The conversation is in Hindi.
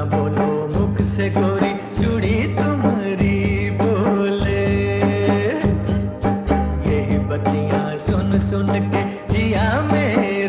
न बोलो, मुख से गोरी चूड़ी तुम्हारी बोले। यही बच्चियाँ सुन सुन के जिया में